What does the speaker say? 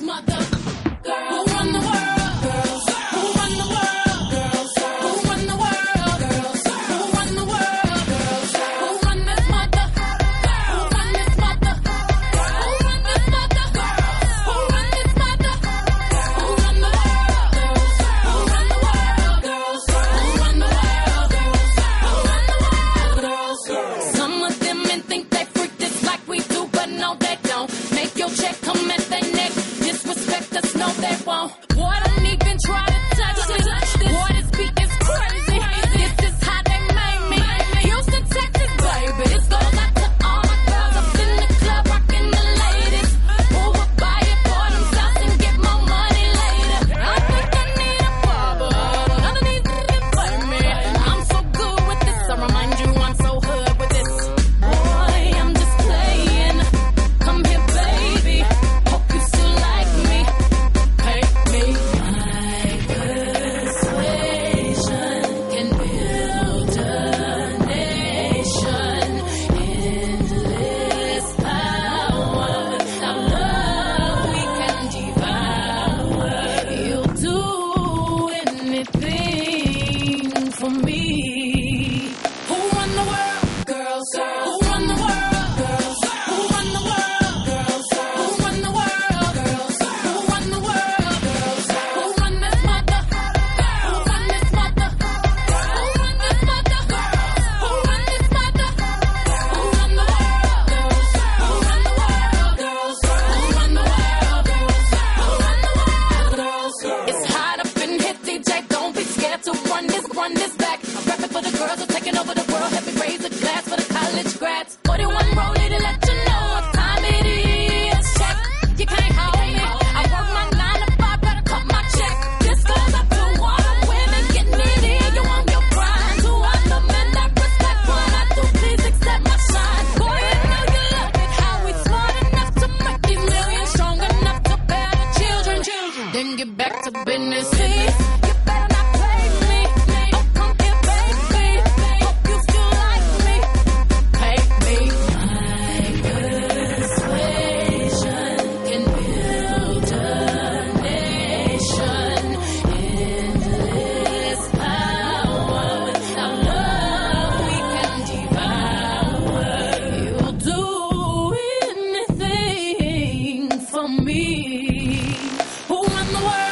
Mother. to run this, run this back. I'm prepping for the girls who're taking over the world. Help me raise a glass for the college grads. 41 roll it and let you know what time it is. Check, you can't hold me. I work my nine to five, better cut my check. This goes up to all the women getting it in. You want your grind. To all the men that respect what I do, please accept my shine. Go ahead, know you love it. How we smart enough to make these millions, strong enough to bear the children. Then get back to business. Please. for me. Who in the world?